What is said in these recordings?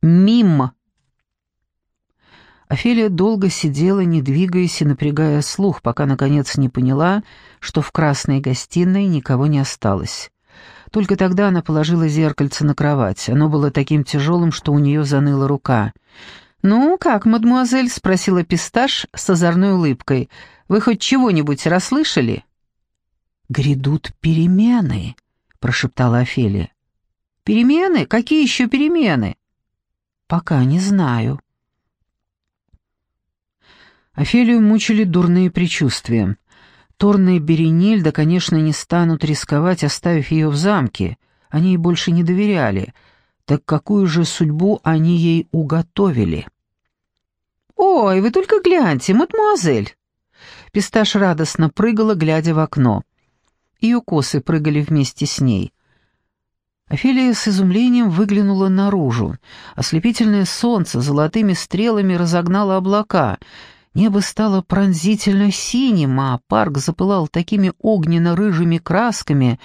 Мим. Офелия долго сидела, не двигаясь и напрягая слух, пока, наконец, не поняла, что в красной гостиной никого не осталось. Только тогда она положила зеркальце на кровать. Оно было таким тяжелым, что у нее заныла рука. «Ну, как, мадемуазель?» — спросила Писташ с озорной улыбкой. «Вы хоть чего-нибудь расслышали?» «Грядут перемены», — прошептала Офелия. «Перемены? Какие еще перемены?» «Пока не знаю». Офелию мучили дурные предчувствия. Торна и Беренильда, конечно, не станут рисковать, оставив ее в замке. Они ей больше не доверяли. Так какую же судьбу они ей уготовили? «Ой, вы только гляньте, мадемуазель!» Писташ радостно прыгала, глядя в окно. Ее косы прыгали вместе с ней. Офелия с изумлением выглянула наружу. Ослепительное солнце золотыми стрелами разогнало облака — Небо стало пронзительно синим, а парк запылал такими огненно-рыжими красками,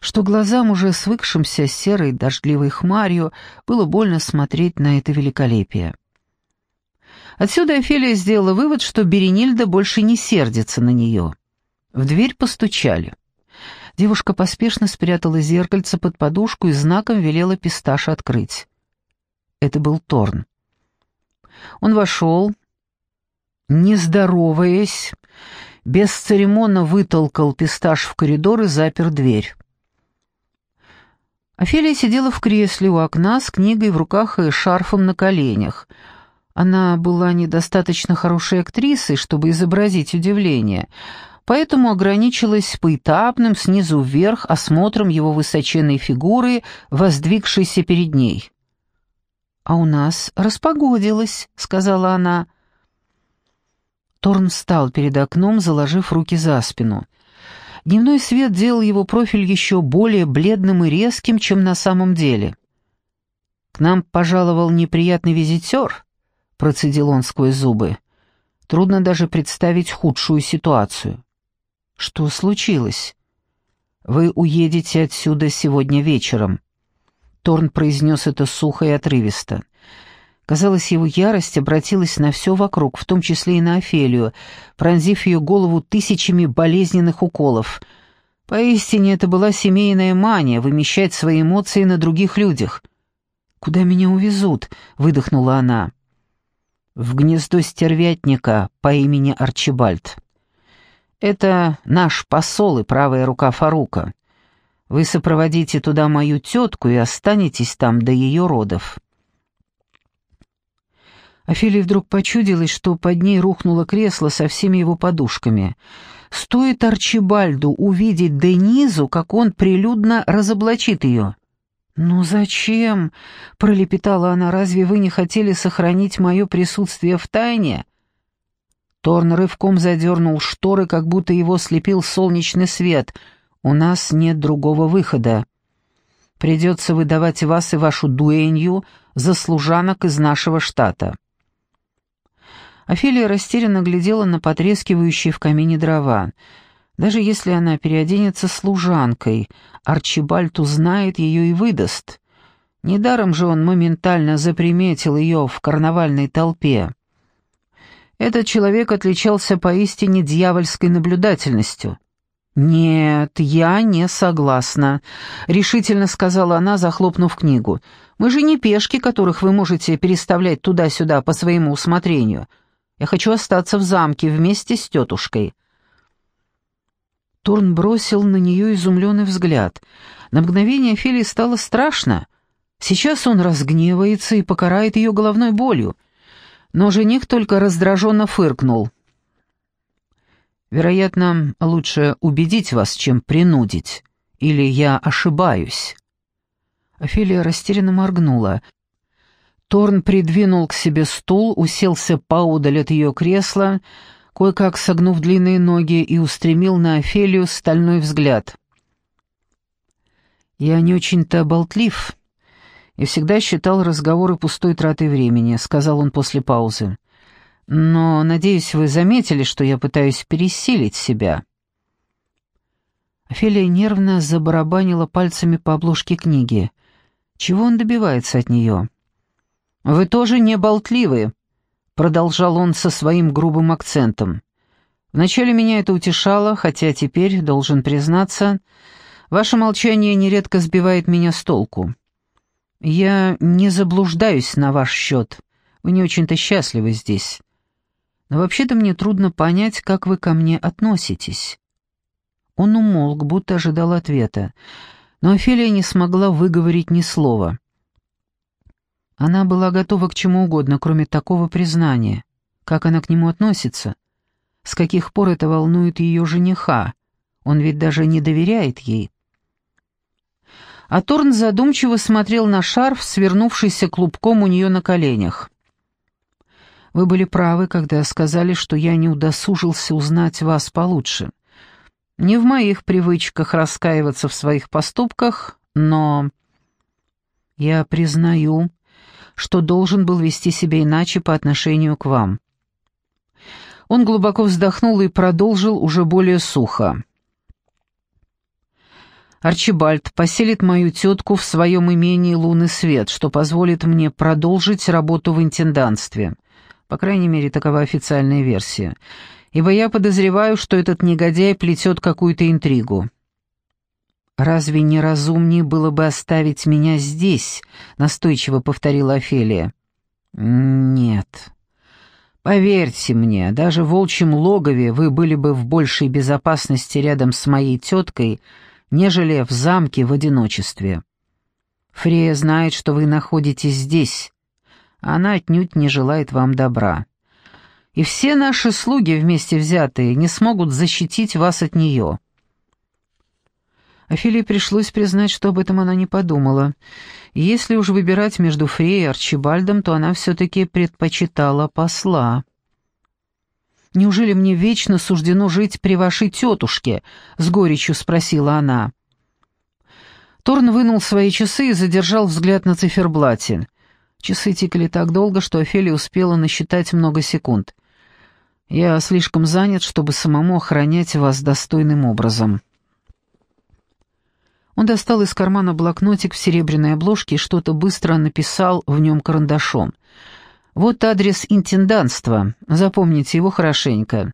что глазам, уже свыкшимся с серой дождливой хмарью, было больно смотреть на это великолепие. Отсюда Офелия сделала вывод, что Беренильда больше не сердится на нее. В дверь постучали. Девушка поспешно спрятала зеркальце под подушку и знаком велела писташ открыть. Это был Торн. Он вошел, не здороваясь, бесцеремонно вытолкал пистаж в коридор и запер дверь. Офелия сидела в кресле у окна с книгой в руках и шарфом на коленях. Она была недостаточно хорошей актрисой, чтобы изобразить удивление, поэтому ограничилась поэтапным снизу вверх осмотром его высоченной фигуры, воздвигшейся перед ней. «А у нас распогодилось», — сказала она. Торн встал перед окном, заложив руки за спину. Дневной свет делал его профиль еще более бледным и резким, чем на самом деле. «К нам пожаловал неприятный визитер», — процедил он сквозь зубы. «Трудно даже представить худшую ситуацию». «Что случилось?» «Вы уедете отсюда сегодня вечером». Торн произнес это сухо и отрывисто. Казалось, его ярость обратилась на все вокруг, в том числе и на Офелию, пронзив ее голову тысячами болезненных уколов. Поистине это была семейная мания — вымещать свои эмоции на других людях. «Куда меня увезут?» — выдохнула она. «В гнездо стервятника по имени Арчибальд. Это наш посол и правая рука Фарука. Вы сопроводите туда мою тетку и останетесь там до ее родов». Офелии вдруг почудилось, что под ней рухнуло кресло со всеми его подушками. Стоит Арчибальду увидеть Денизу, как он прилюдно разоблачит ее. «Ну зачем?» — пролепетала она. «Разве вы не хотели сохранить мое присутствие в тайне?» Торн рывком задернул шторы, как будто его слепил солнечный свет. «У нас нет другого выхода. Придется выдавать вас и вашу дуэнью за служанок из нашего штата». Офелия растерянно глядела на потрескивающие в камине дрова. Даже если она переоденется служанкой, Арчибальд узнает ее и выдаст. Недаром же он моментально заприметил ее в карнавальной толпе. Этот человек отличался поистине дьявольской наблюдательностью. «Нет, я не согласна», — решительно сказала она, захлопнув книгу. «Мы же не пешки, которых вы можете переставлять туда-сюда по своему усмотрению. Я хочу остаться в замке вместе с тетушкой». Торн бросил на нее изумленный взгляд. На мгновение Фелии стало страшно. Сейчас он разгневается и покарает ее головной болью. Но жених только раздраженно фыркнул. «Вероятно, лучше убедить вас, чем принудить. Или я ошибаюсь?» Офелия растерянно моргнула. Торн придвинул к себе стул, уселся поудаль от ее кресла, кое-как согнув длинные ноги и устремил на Офелию стальной взгляд. «Я не очень-то болтлив и всегда считал разговоры пустой тратой времени», — сказал он после паузы. «Но, надеюсь, вы заметили, что я пытаюсь пересилить себя». Офелия нервно забарабанила пальцами по обложке книги. Чего он добивается от нее? «Вы тоже не болтливы», — продолжал он со своим грубым акцентом. «Вначале меня это утешало, хотя теперь, должен признаться, ваше молчание нередко сбивает меня с толку. Я не заблуждаюсь на ваш счет, вы не очень-то счастливы здесь. Но вообще-то мне трудно понять, как вы ко мне относитесь». Он умолк, будто ожидал ответа, но Офелия не смогла выговорить ни слова. Она была готова к чему угодно, кроме такого признания. Как она к нему относится? С каких пор это волнует ее жениха? Он ведь даже не доверяет ей. А Торн задумчиво смотрел на шарф, свернувшийся клубком у нее на коленях. «Вы были правы, когда сказали, что я не удосужился узнать вас получше. Не в моих привычках раскаиваться в своих поступках, но...» «Я признаю, что должен был вести себя иначе по отношению к вам. Он глубоко вздохнул и продолжил уже более сухо. Арчибальд поселит мою тетку в своем имении «Лунный свет», что позволит мне продолжить работу в интендантстве. По крайней мере, такова официальная версия. Ибо я подозреваю, что этот негодяй плетет какую-то интригу. «Разве не разумнее было бы оставить меня здесь?» — настойчиво повторила Офелия. «Нет. Поверьте мне, даже в волчьем логове вы были бы в большей безопасности рядом с моей теткой, нежели в замке в одиночестве. Фрея знает, что вы находитесь здесь. Она отнюдь не желает вам добра. И все наши слуги вместе взятые не смогут защитить вас от нее». Офелии пришлось признать, что об этом она не подумала. Если уж выбирать между Фрей и Арчибальдом, то она все-таки предпочитала посла. «Неужели мне вечно суждено жить при вашей тетушке?» — с горечью спросила она. Торн вынул свои часы и задержал взгляд на циферблате. Часы тикали так долго, что Офелия успела насчитать много секунд. «Я слишком занят, чтобы самому охранять вас достойным образом». Он достал из кармана блокнотик в серебряной обложке и что-то быстро написал в нем карандашом. «Вот адрес интендантства. Запомните его хорошенько.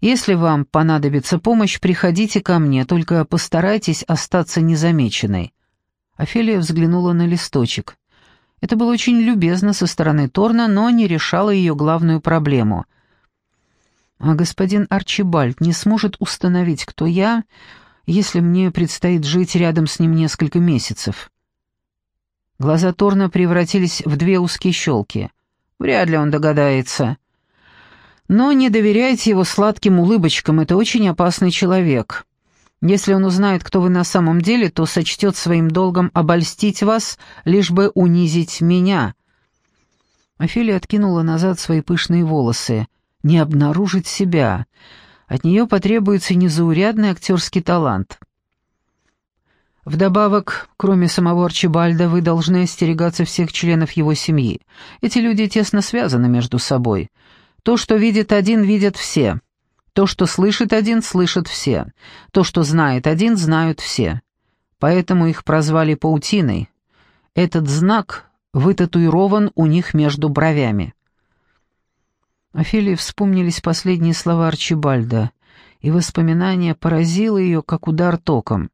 Если вам понадобится помощь, приходите ко мне, только постарайтесь остаться незамеченной». Офелия взглянула на листочек. Это было очень любезно со стороны Торна, но не решало ее главную проблему. «А господин Арчибальд не сможет установить, кто я, если мне предстоит жить рядом с ним несколько месяцев. Глаза Торна превратились в две узкие щелки. Вряд ли он догадается. Но не доверяйте его сладким улыбочкам, это очень опасный человек. Если он узнает, кто вы на самом деле, то сочтет своим долгом обольстить вас, лишь бы унизить меня». Офелия откинула назад свои пышные волосы. «Не обнаружить себя. От нее потребуется незаурядный актерский талант. Вдобавок, кроме самого Арчибальда, вы должны остерегаться всех членов его семьи. Эти люди тесно связаны между собой. То, что видит один, видят все. То, что слышит один, слышат все. То, что знает один, знают все. Поэтому их прозвали паутиной. Этот знак вытатуирован у них между бровями. Офелии вспомнились последние слова Арчибальда, и воспоминание поразило ее, как удар током.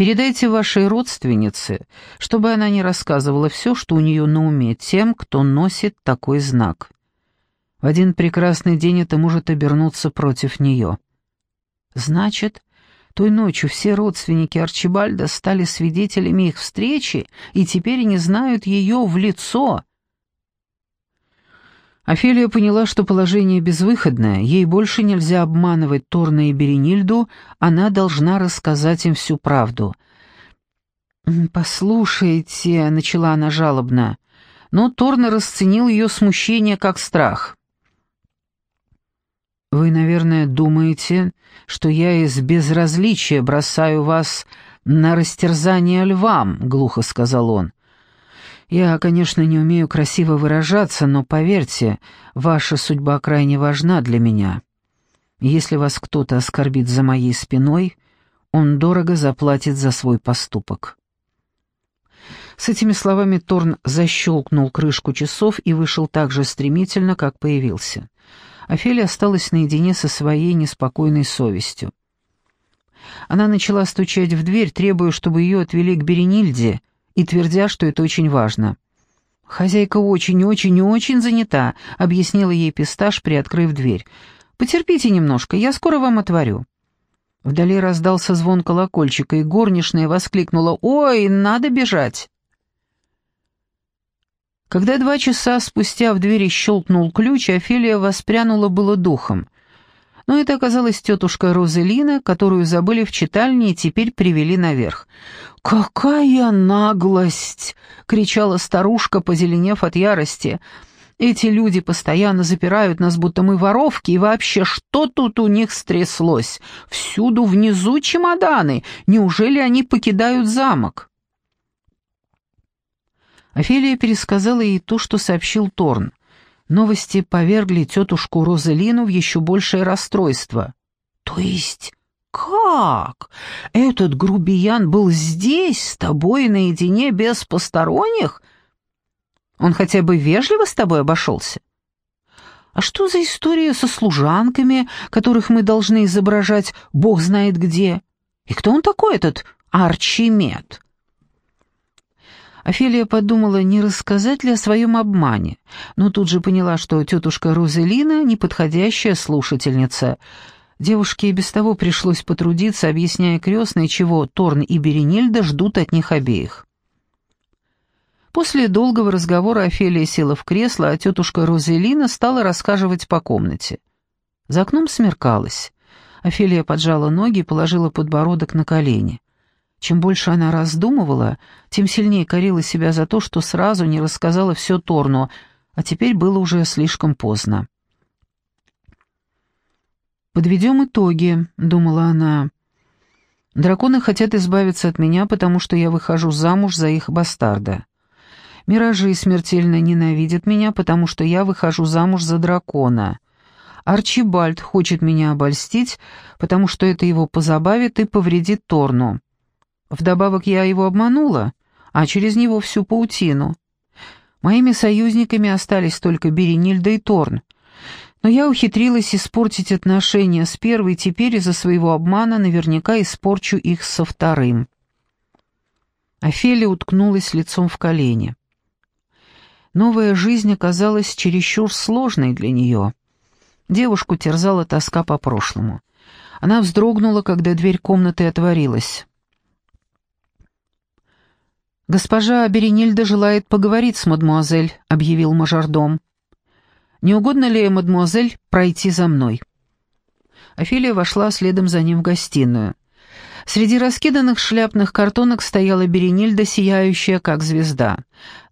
«Передайте вашей родственнице, чтобы она не рассказывала все, что у нее на уме, тем, кто носит такой знак. В один прекрасный день это может обернуться против нее. Значит, той ночью все родственники Арчибальда стали свидетелями их встречи и теперь не знают ее в лицо». Офелия поняла, что положение безвыходное, ей больше нельзя обманывать Торна и Беренильду, она должна рассказать им всю правду. «Послушайте», — начала она жалобно, но Торна расценил ее смущение как страх. «Вы, наверное, думаете, что я из безразличия бросаю вас на растерзание львам», — глухо сказал он. Я, конечно, не умею красиво выражаться, но поверьте, ваша судьба крайне важна для меня. Если вас кто-то оскорбит за моей спиной, он дорого заплатит за свой поступок. С этими словами Торн защелкнул крышку часов и вышел так же стремительно, как появился. Офелия осталась наедине со своей неспокойной совестью. Она начала стучать в дверь, требуя, чтобы ее отвели к Беренильде, и твердя, что это очень важно. «Хозяйка очень-очень-очень занята», — объяснила ей Писташ, приоткрыв дверь. «Потерпите немножко, я скоро вам отворю». Вдали раздался звон колокольчика, и горничная воскликнула «Ой, надо бежать!». Когда два часа спустя в двери щелкнул ключ, Офелия воспрянула было духом. Но это оказалась тетушка Розелина, которую забыли в читальне и теперь привели наверх. «Какая наглость!» — кричала старушка, позеленев от ярости. «Эти люди постоянно запирают нас, будто мы воровки, и вообще, что тут у них стряслось? Всюду внизу чемоданы. Неужели они покидают замок?» Офелия пересказала ей то, что сообщил Торн. Новости повергли тетушку Розелину в еще большее расстройство. «То есть как? Этот грубиян был здесь, с тобой наедине, без посторонних? Он хотя бы вежливо с тобой обошелся?» «А что за история со служанками, которых мы должны изображать бог знает где? И кто он такой, этот Арчимед?» Офелия подумала, не рассказать ли о своем обмане, но тут же поняла, что тетушка Розелина — неподходящая слушательница. Девушке и без того пришлось потрудиться, объясняя крестной, чего Торн и Беренильда ждут от них обеих. После долгого разговора Офелия села в кресло, а тетушка Розелина стала рассказывать по комнате. За окном смеркалось. Офелия поджала ноги и положила подбородок на колени. Чем больше она раздумывала, тем сильнее корила себя за то, что сразу не рассказала все Торну, а теперь было уже слишком поздно. «Подведем итоги», — думала она. «Драконы хотят избавиться от меня, потому что я выхожу замуж за их бастарда. Миражи смертельно ненавидят меня, потому что я выхожу замуж за дракона. Арчибальд хочет меня обольстить, потому что это его позабавит и повредит Торну. Вдобавок я его обманула, а через него всю паутину. Моими союзниками остались только Беренильда и Торн. Но я ухитрилась испортить отношения с первой, теперь из-за своего обмана наверняка испорчу их со вторым. Офелия уткнулась лицом в колени. Новая жизнь оказалась чересчур сложной для нее. Девушку терзала тоска по прошлому. Она вздрогнула, когда дверь комнаты отворилась. «Госпожа Беренильда желает поговорить с мадмуазель», — объявил мажордом. «Не угодно ли, мадмуазель, пройти за мной?» Офелия вошла следом за ним в гостиную. Среди раскиданных шляпных картонок стояла Беренильда, сияющая, как звезда.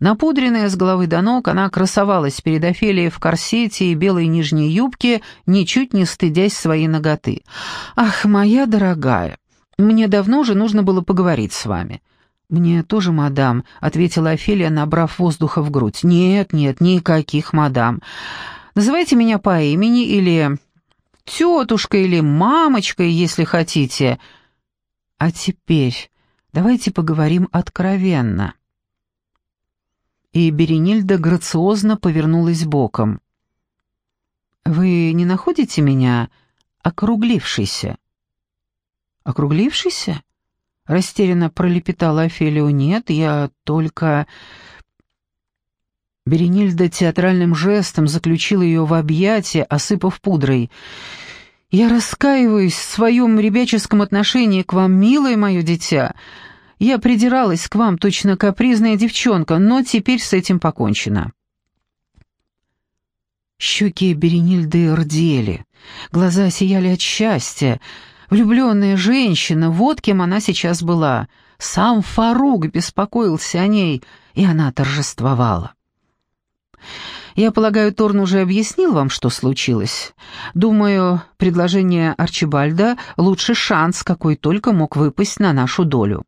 Напудренная с головы до ног, она красовалась перед Офелией в корсете и белой нижней юбке, ничуть не стыдясь своей ноготы. «Ах, моя дорогая, мне давно уже нужно было поговорить с вами. «Мне тоже, мадам», — ответила Офелия, набрав воздуха в грудь. «Нет, нет, никаких, мадам. Называйте меня по имени или тетушкой или мамочкой, если хотите. А теперь давайте поговорим откровенно». И Беренильда грациозно повернулась боком. «Вы не находите меня округлившейся?» «Округлившейся?» Растерянно пролепетала Офелию. «Нет, я только...» Беренильда театральным жестом заключила ее в объятия, осыпав пудрой. «Я раскаиваюсь в своем ребяческом отношении к вам, милое мое дитя. Я придиралась к вам, точно капризная девчонка, но теперь с этим покончено». Щеки Беренильды рдели, глаза сияли от счастья, Влюбленная женщина, вот кем она сейчас была. Сам Фарук беспокоился о ней, и она торжествовала. Я полагаю, Торн уже объяснил вам, что случилось. Думаю, предложение Арчибальда — лучший шанс, какой только мог выпасть на нашу долю.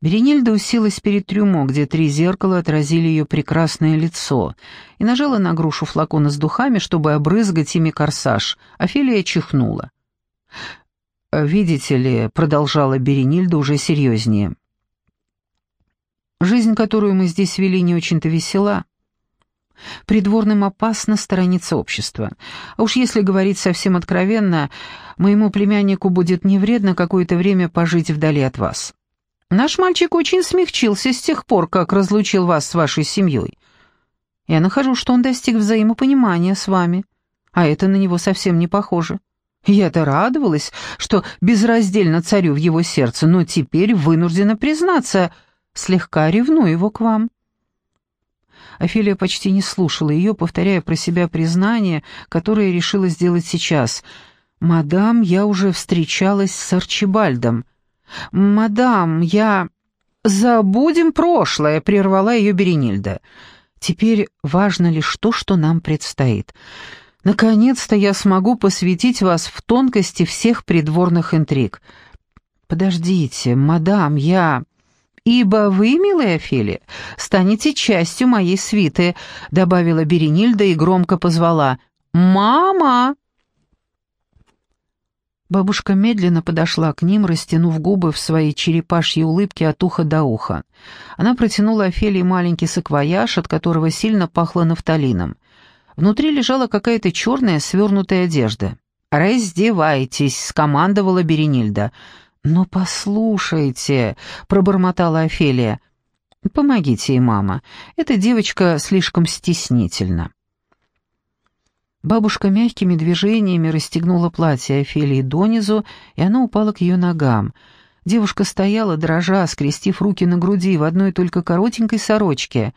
Беренильда уселась перед трюмо, где три зеркала отразили ее прекрасное лицо, и нажала на грушу флакона с духами, чтобы обрызгать ими корсаж. Офелия чихнула. «Видите ли», — продолжала Беренильда уже серьезнее, Жизнь, которую мы здесь вели, не очень-то весела. Придворным опасно сторониться общества. А уж если говорить совсем откровенно, моему племяннику будет не вредно какое-то время пожить вдали от вас. Наш мальчик очень смягчился с тех пор, как разлучил вас с вашей семьей. Я нахожу, что он достиг взаимопонимания с вами, а это на него совсем не похоже. Я-то радовалась, что безраздельно царю в его сердце, но теперь вынуждена признаться, слегка ревную его к вам. Офелия почти не слушала ее, повторяя про себя признание, которое решила сделать сейчас. «Мадам, я уже встречалась с Арчибальдом». «Мадам, я...» «Забудем прошлое», — прервала ее Беренильда. «Теперь важно лишь то, что нам предстоит. Наконец-то я смогу посвятить вас в тонкости всех придворных интриг». «Подождите, мадам, я...» «Ибо вы, милая Офелия, станете частью моей свиты», — добавила Беренильда и громко позвала. «Мама!» Бабушка медленно подошла к ним, растянув губы в своей черепашьей улыбке от уха до уха. Она протянула Офелии маленький саквояж, от которого сильно пахло нафталином. Внутри лежала какая-то черная свернутая одежда. «Раздевайтесь», — скомандовала Беренильда. «Но послушайте», — пробормотала Офелия. «Помогите ей, мама. Эта девочка слишком стеснительна». Бабушка мягкими движениями расстегнула платье Офелии донизу, и оно упало к ее ногам. Девушка стояла, дрожа, скрестив руки на груди в одной только коротенькой сорочке.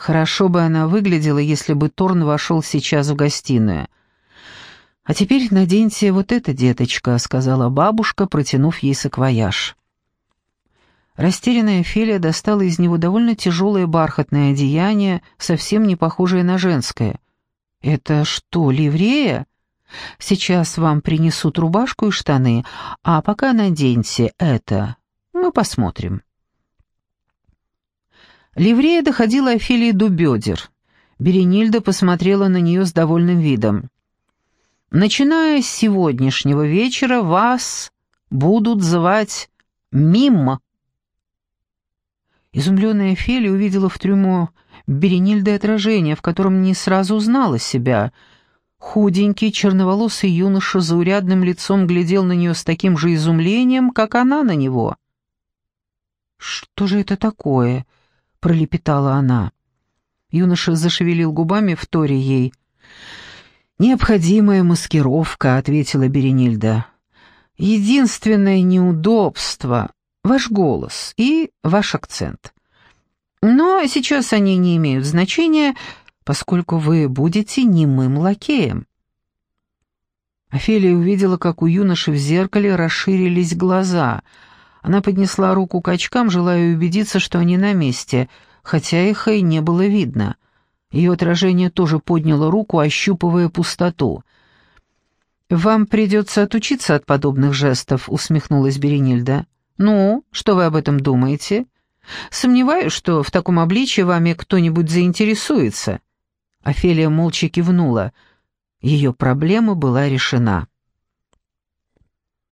Хорошо бы она выглядела, если бы Торн вошел сейчас в гостиную. «А теперь наденьте вот это, деточка», — сказала бабушка, протянув ей саквояж. Растерянная Фелия достала из него довольно тяжелое бархатное одеяние, совсем не похожее на женское. «Это что, ливрея?» «Сейчас вам принесут рубашку и штаны, а пока наденьте это. Мы посмотрим». Ливрея доходила Офелии до бедер. Беренильда посмотрела на нее с довольным видом. Начиная с сегодняшнего вечера вас будут звать Мимма. Изумленная Фели увидела в трюмо Беренильды отражение, в котором не сразу узнала себя. Худенький, черноволосый юноша за урядным лицом глядел на нее с таким же изумлением, как она на него. «Что же это такое?» — пролепетала она. Юноша зашевелил губами в торе ей — «Необходимая маскировка», — ответила Беренильда. «Единственное неудобство — ваш голос и ваш акцент. Но сейчас они не имеют значения, поскольку вы будете немым лакеем». Офелия увидела, как у юноши в зеркале расширились глаза. Она поднесла руку к очкам, желая убедиться, что они на месте, хотя их и не было видно — ее отражение тоже подняло руку, ощупывая пустоту. «Вам придется отучиться от подобных жестов», — усмехнулась Беренильда. «Ну, что вы об этом думаете? Сомневаюсь, что в таком обличье вами кто-нибудь заинтересуется». Офелия молча кивнула. Ее проблема была решена.